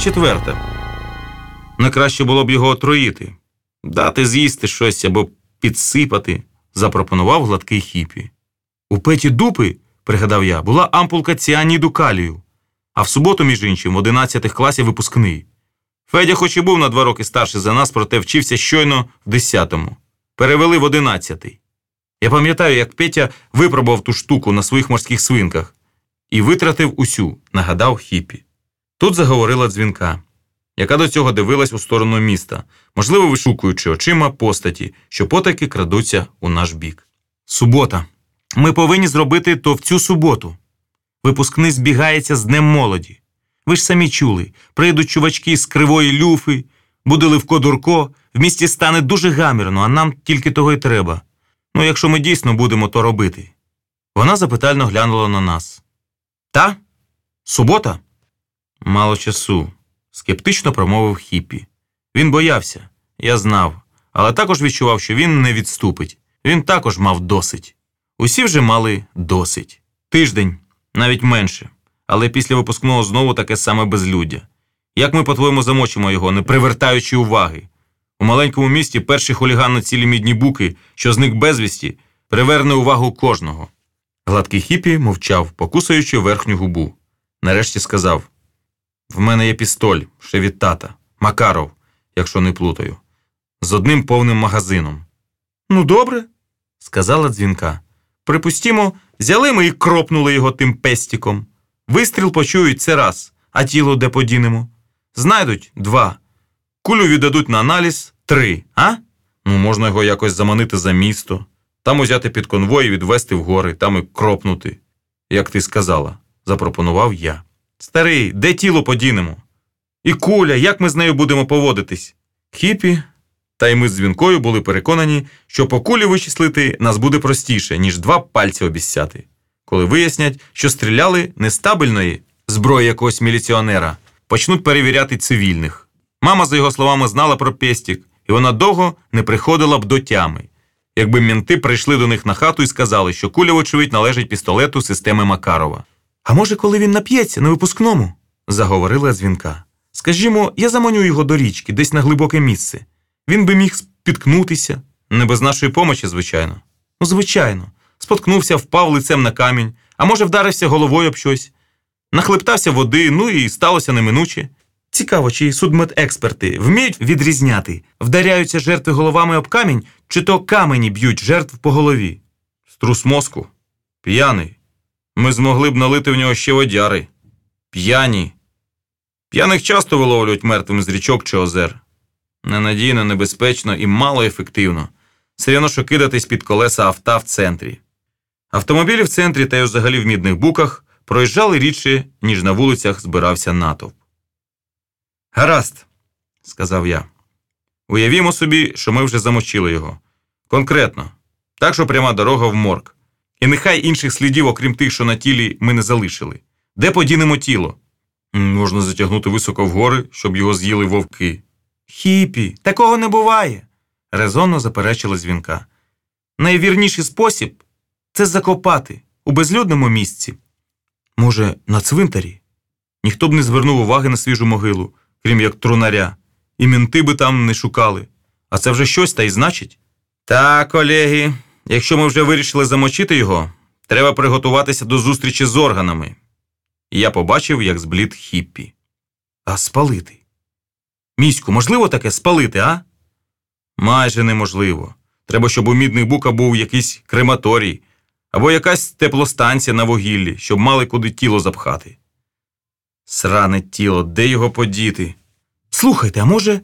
четверта. Найкраще було б його отруїти, дати з'їсти щось або підсипати, запропонував гладкий хіпі. У петі дупи, пригадав я, була ампулка ціаніду калію, а в суботу, між іншим, в 11 класі випускний. Федя, хоч і був на два роки старший за нас, проте вчився щойно в 10-му. Перевели в 11-й. Я пам'ятаю, як Петя випробував ту штуку на своїх морських свинках і витратив усю, нагадав хіпі. Тут заговорила дзвінка, яка до цього дивилась у сторону міста, можливо, вишукуючи очима постаті, що потаки крадуться у наш бік. Субота. Ми повинні зробити то в цю суботу. Випускний збігається з Днем молоді. Ви ж самі чули, прийдуть чувачки з кривої люфи, буде Ливко Дурко, в місті стане дуже гамірно, а нам тільки того й треба. Ну, якщо ми дійсно будемо то робити. Вона запитально глянула на нас. Та? Субота? Мало часу, скептично промовив хіпі. Він боявся, я знав, але також відчував, що він не відступить. Він також мав досить. Усі вже мали досить. Тиждень, навіть менше. Але після випускного знову таке саме безлюддя. Як ми, по-твоєму, замочимо його, не привертаючи уваги? У маленькому місті перший хуліган на цілі мідні буки, що зник безвісті, приверне увагу кожного. Гладкий хіпі мовчав, покусуючи верхню губу. Нарешті сказав: В мене є пістоль, ще від тата, Макаров, якщо не плутаю, з одним повним магазином. Ну, добре, сказала дзвінка. Припустімо, взяли ми і кропнули його тим пестіком. Вистріл почують це раз, а тіло де подінемо. Знайдуть два. Кулю віддадуть на аналіз три, а? Ну, можна його якось заманити за місто, там узяти під конвой і відвести в гори, там і кропнути, як ти сказала, запропонував я. Старий, де тіло подінемо? І куля, як ми з нею будемо поводитись? Хіпі, та й ми з дзвінкою були переконані, що по кулі вичислити нас буде простіше, ніж два пальці обіцяти, коли вияснять, що стріляли не зброї якогось міліціонера, почнуть перевіряти цивільних. Мама, за його словами, знала про пестік, і вона довго не приходила б до тями, якби мінти прийшли до них на хату і сказали, що куля, вочевидь, належить пістолету системи Макарова. А може, коли він нап'ється на випускному? заговорила дзвінка. Скажімо, я заманю його до річки, десь на глибоке місце. Він би міг спіткнутися, не без нашої помочі, звичайно. Ну, звичайно, споткнувся, впав лицем на камінь, а може, вдарився головою об щось, нахлептався води, ну і сталося неминуче. Цікаво, чи судмедексперти вміють відрізняти, вдаряються жертви головами об камінь, чи то камені б'ють жертв по голові. Струс мозку. П'яний. Ми змогли б налити в нього ще водяри. П'яні. П'яних часто виловлюють мертвим з річок чи озер. Ненадійно, небезпечно і мало ефективно. Що кидатись під колеса авто в центрі. Автомобілі в центрі та й взагалі в мідних буках проїжджали рідше, ніж на вулицях збирався натовп. Гаразд, сказав я. Уявімо собі, що ми вже замочили його. Конкретно, так що пряма дорога в морг. І нехай інших слідів, окрім тих, що на тілі, ми не залишили. Де подінемо тіло? Можна затягнути високо вгори, щоб його з'їли вовки. Хіпі, такого не буває, резонно заперечила дзвінка. Найвірніший спосіб це закопати у безлюдному місці. Може, на цвинтарі? Ніхто б не звернув уваги на свіжу могилу, крім як трунаря, і мінти би там не шукали. А це вже щось та й значить. Так, колеги, якщо ми вже вирішили замочити його, треба приготуватися до зустрічі з органами. І я побачив, як зблід хіппі. А спалити? Міську, можливо таке спалити, а? Майже неможливо. Треба, щоб у мідних бука був якийсь крематорій або якась теплостанція на вугіллі, щоб мали куди тіло запхати. Сране тіло, де його подіти? Слухайте, а може,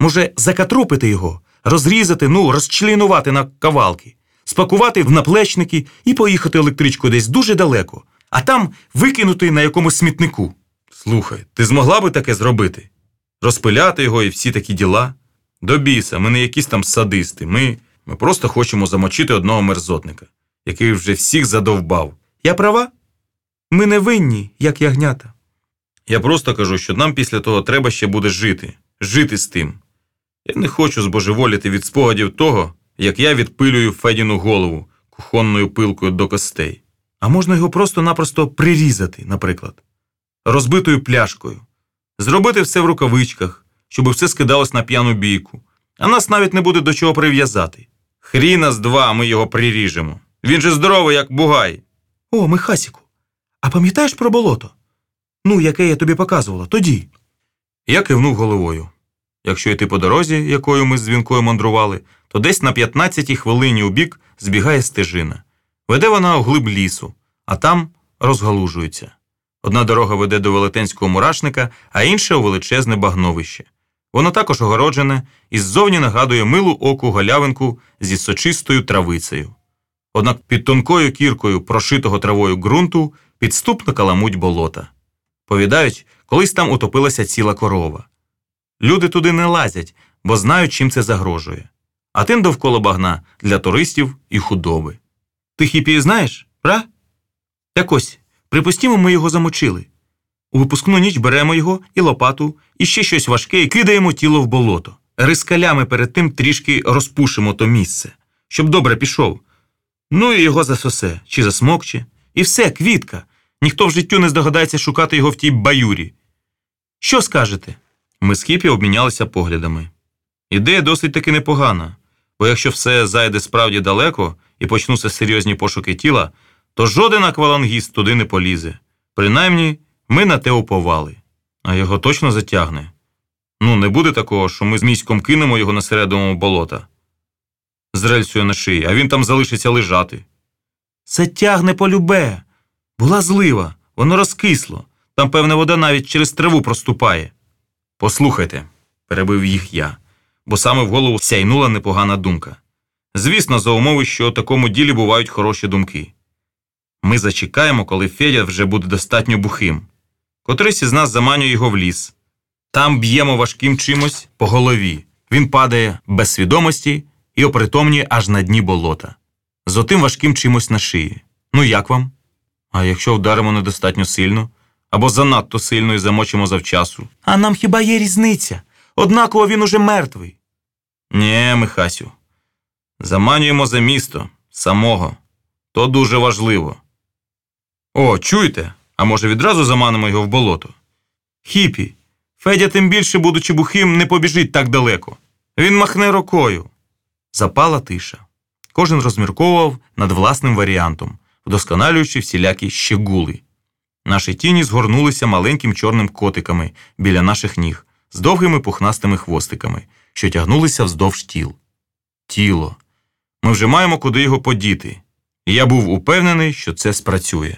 може, закатрупити його, розрізати, ну, розчленувати на кавалки, спакувати в наплечники і поїхати електричкою десь дуже далеко, а там викинути на якомусь смітнику. Слухай, ти змогла би таке зробити? Розпиляти його і всі такі діла? До біса, ми не якісь там садисти. Ми, ми просто хочемо замочити одного мерзотника, який вже всіх задовбав. Я права? Ми не винні, як ягнята. Я просто кажу, що нам після того треба ще буде жити, жити з тим. Я не хочу збожеволіти від спогадів того, як я відпилюю Федіну голову кухонною пилкою до костей. А можна його просто-напросто прирізати, наприклад, розбитою пляшкою, Зробити все в рукавичках, щоб все скидалось на п'яну бійку, а нас навіть не буде до чого прив'язати. Хріна з два ми його приріжемо. Він же здоровий, як бугай. О, Михасіку, а пам'ятаєш про болото? Ну, яке я тобі показувала тоді. Я кивнув головою. Якщо йти по дорозі, якою ми з дзвінкою мандрували, то десь на 15-й хвилині у бік збігає стежина. Веде вона у глиб лісу, а там розгалужується. Одна дорога веде до велетенського мурашника, а інша у величезне багновище. Воно також огороджене і ззовні нагадує милу оку галявинку зі сочистою травицею. Однак під тонкою кіркою прошитого травою ґрунту підступно каламуть болота. Повідають, колись там утопилася ціла корова. Люди туди не лазять, бо знають, чим це загрожує. А тим довкола багна для туристів і худоби. Ти хіпі знаєш, пра? Так ось, припустімо, ми його замочили. У випускну ніч беремо його і лопату, і ще щось важке, і кидаємо тіло в болото. Рискалями перед тим трішки розпушимо то місце, щоб добре пішов. Ну і його засосе чи засмокче. І все, квітка. Ніхто в життю не здогадається шукати його в тій баюрі. Що скажете? Ми з Хіпі обмінялися поглядами. Ідея досить таки непогана, бо якщо все зайде справді далеко і почнуться серйозні пошуки тіла, то жоден аквалангіст туди не полізе. Принаймні, ми на те уповали. А його точно затягне. Ну, не буде такого, що ми з міськом кинемо його на середину болота. З рельсою на шиї, а він там залишиться лежати. Це тягне полюбе. Була злива, воно розкисло. Там, певне, вода навіть через траву проступає. Послухайте, перебив їх я, бо саме в голову сяйнула непогана думка. Звісно, за умови, що у такому ділі бувають хороші думки. Ми зачекаємо, коли Федя вже буде достатньо бухим. Котрийсь із нас заманює його в ліс. Там б'ємо важким чимось по голові. Він падає без свідомості і опритомнює аж на дні болота. З отим важким чимось на шиї. Ну як вам? А якщо вдаримо недостатньо сильно або занадто сильно і замочимо завчасу? А нам хіба є різниця? Однаково він уже мертвий. Нє, Михасю. Заманюємо за місто самого. То дуже важливо. О, чуєте? А може відразу заманимо його в болото? Хіпі, Федя, тим більше, будучи бухим, не побіжить так далеко. Він махне рукою. Запала тиша. Кожен розмірковував над власним варіантом, вдосконалюючи всілякі щегули. Наші тіні згорнулися маленьким чорним котиками біля наших ніг з довгими пухнастими хвостиками, що тягнулися вздовж тіл. Тіло. Ми вже маємо куди його подіти. І я був упевнений, що це спрацює.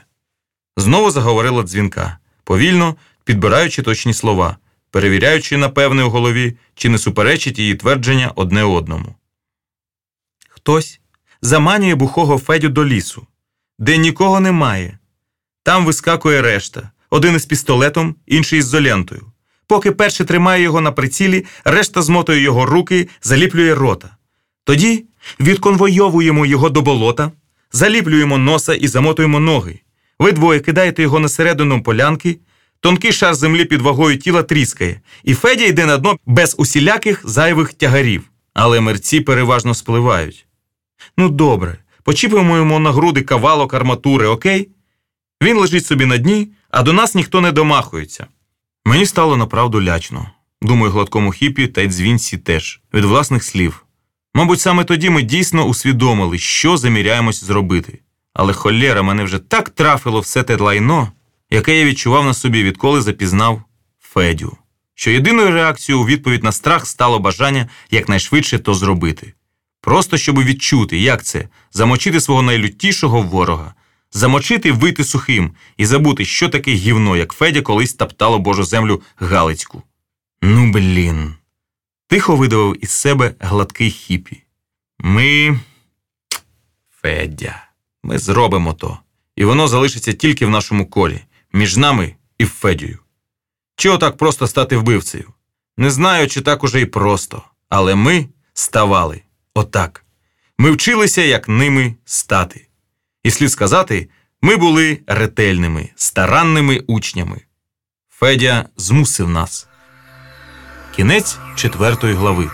Знову заговорила дзвінка, повільно підбираючи точні слова, перевіряючи, напевне, у голові, чи не суперечить її твердження одне одному. Хтось заманює бухого Федю до лісу, де нікого немає. Там вискакує решта, один із пістолетом, інший із золентою. Поки перший тримає його на прицілі, решта змотує його руки, заліплює рота. Тоді відконвойовуємо його до болота, заліплюємо носа і замотуємо ноги. Ви двоє кидаєте його на середину полянки, тонкий шар землі під вагою тіла тріскає, і Федя йде на дно без усіляких зайвих тягарів. Але мерці переважно спливають. Ну, добре, почіпимо йому на груди кавалок арматури, окей? Він лежить собі на дні, а до нас ніхто не домахується. Мені стало направду лячно. Думаю, гладкому хіпі та й дзвінці теж, від власних слів. Мабуть, саме тоді ми дійсно усвідомили, що заміряємось зробити. Але холєра мене вже так трафило все те лайно, яке я відчував на собі, відколи запізнав Федю. Що єдиною реакцією у відповідь на страх стало бажання якнайшвидше то зробити. Просто щоб відчути, як це замочити свого найлютішого ворога, замочити і вийти сухим і забути, що таке гівно, як Федя колись таптало Божу землю Галицьку. Ну, блін. Тихо видавив із себе гладкий хіпі. Ми. Федя. Ми зробимо то. І воно залишиться тільки в нашому колі, між нами і Федію. Чи отак просто стати вбивцею? Не знаю, чи так уже і просто, але ми ставали отак. Ми вчилися, як ними стати. І слід сказати, ми були ретельними, старанними учнями. Федя змусив нас. Кінець четвертої глави.